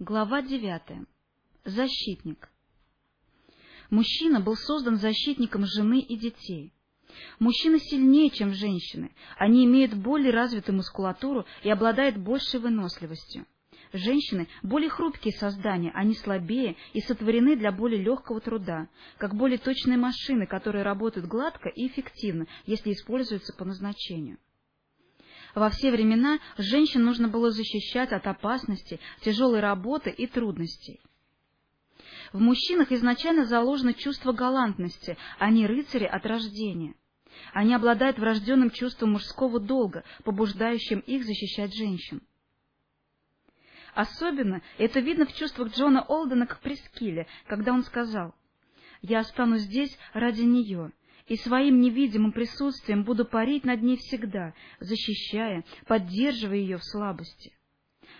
Глава девятая. Защитник. Мужчина был создан защитником жены и детей. Мужчины сильнее, чем женщины, они имеют более развитую мускулатуру и обладают большей выносливостью. Женщины – более хрупкие создания, они слабее и сотворены для более легкого труда, как более точные машины, которые работают гладко и эффективно, если используются по назначению. Во все времена женщин нужно было защищать от опасности, тяжелой работы и трудностей. В мужчинах изначально заложено чувство галантности, они рыцари от рождения. Они обладают врожденным чувством мужского долга, побуждающим их защищать женщин. Особенно это видно в чувствах Джона Олдена к Прескиле, когда он сказал «Я останусь здесь ради нее, и своим невидимым присутствием буду парить над ней всегда, защищая, поддерживая ее в слабости».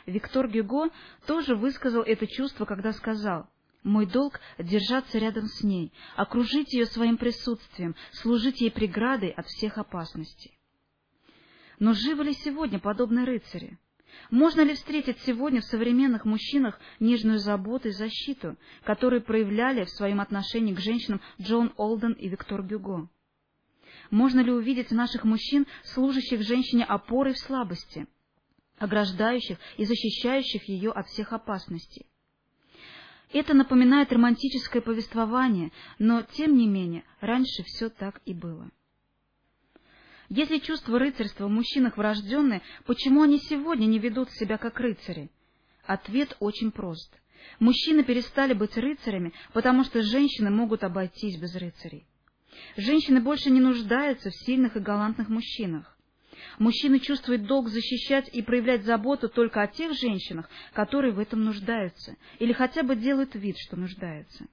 Виктор Гюго тоже высказал это чувство, когда сказал «Мой долг — держаться рядом с ней, окружить ее своим присутствием, служить ей преградой от всех опасностей». Но живы ли сегодня подобные рыцари? Можно ли встретить сегодня в современных мужчинах нежную заботу и защиту, которую проявляли в своем отношении к женщинам Джон Олден и Виктор Гюго? Можно ли увидеть наших мужчин, служащих женщине опорой в слабости, ограждающих и защищающих ее от всех опасностей? Это напоминает романтическое повествование, но, тем не менее, раньше все так и было. Если чувство рыцарства в мужчинах врожденное, почему они сегодня не ведут себя как рыцари? Ответ очень прост. Мужчины перестали быть рыцарями, потому что женщины могут обойтись без рыцарей. Женщины больше не нуждаются в сильных и галантных мужчинах. Мужчины чувствуют долг защищать и проявлять заботу только о тех женщинах, которые в этом нуждаются, или хотя бы делают вид, что нуждаются.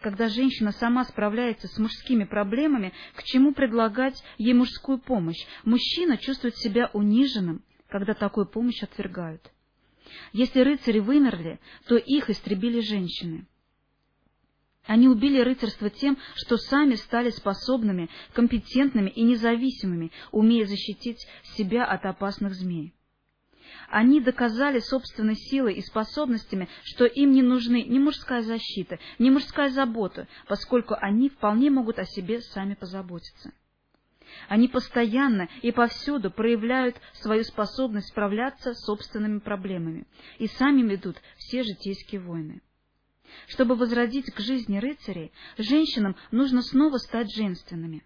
Когда женщина сама справляется с мужскими проблемами, к чему предлагать ей мужскую помощь? Мужчина чувствует себя униженным, когда такую помощь отвергают. Если рыцари вымерли, то их истребили женщины. Они убили рыцарство тем, что сами стали способными, компетентными и независимыми, умея защитить себя от опасных змей. Они доказали собственной силой и способностями, что им не нужны ни мужская защита, ни мужская забота, поскольку они вполне могут о себе сами позаботиться. Они постоянно и повсюду проявляют свою способность справляться с собственными проблемами и сами ведут все житейские войны. Чтобы возродить к жизни рыцарей, женщинам нужно снова стать женственными.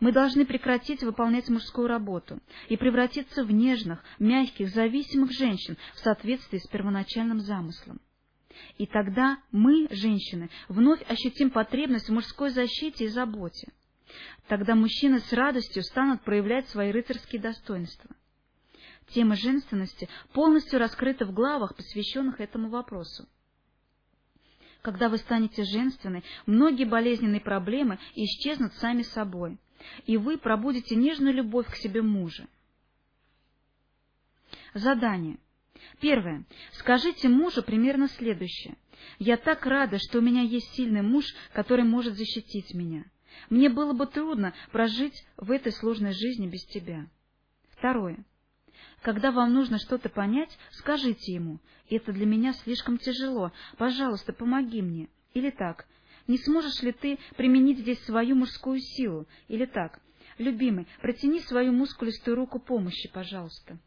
Мы должны прекратить выполнять мужскую работу и превратиться в нежных, мягких, зависимых женщин в соответствии с первоначальным замыслом. И тогда мы, женщины, вновь ощутим потребность в мужской защите и заботе. Тогда мужчины с радостью станут проявлять свои рыцарские достоинства. Тема женственности полностью раскрыта в главах, посвященных этому вопросу. Когда вы станете женственной, многие болезненные проблемы исчезнут сами собой – и вы пробудете нежную любовь к себе мужа. Задание. Первое. Скажите мужу примерно следующее. «Я так рада, что у меня есть сильный муж, который может защитить меня. Мне было бы трудно прожить в этой сложной жизни без тебя». Второе. Когда вам нужно что-то понять, скажите ему, «Это для меня слишком тяжело, пожалуйста, помоги мне». Или так, не сможешь ли ты применить здесь свою мужскую силу? Или так, любимый, протяни свою мускулистую руку помощи, пожалуйста.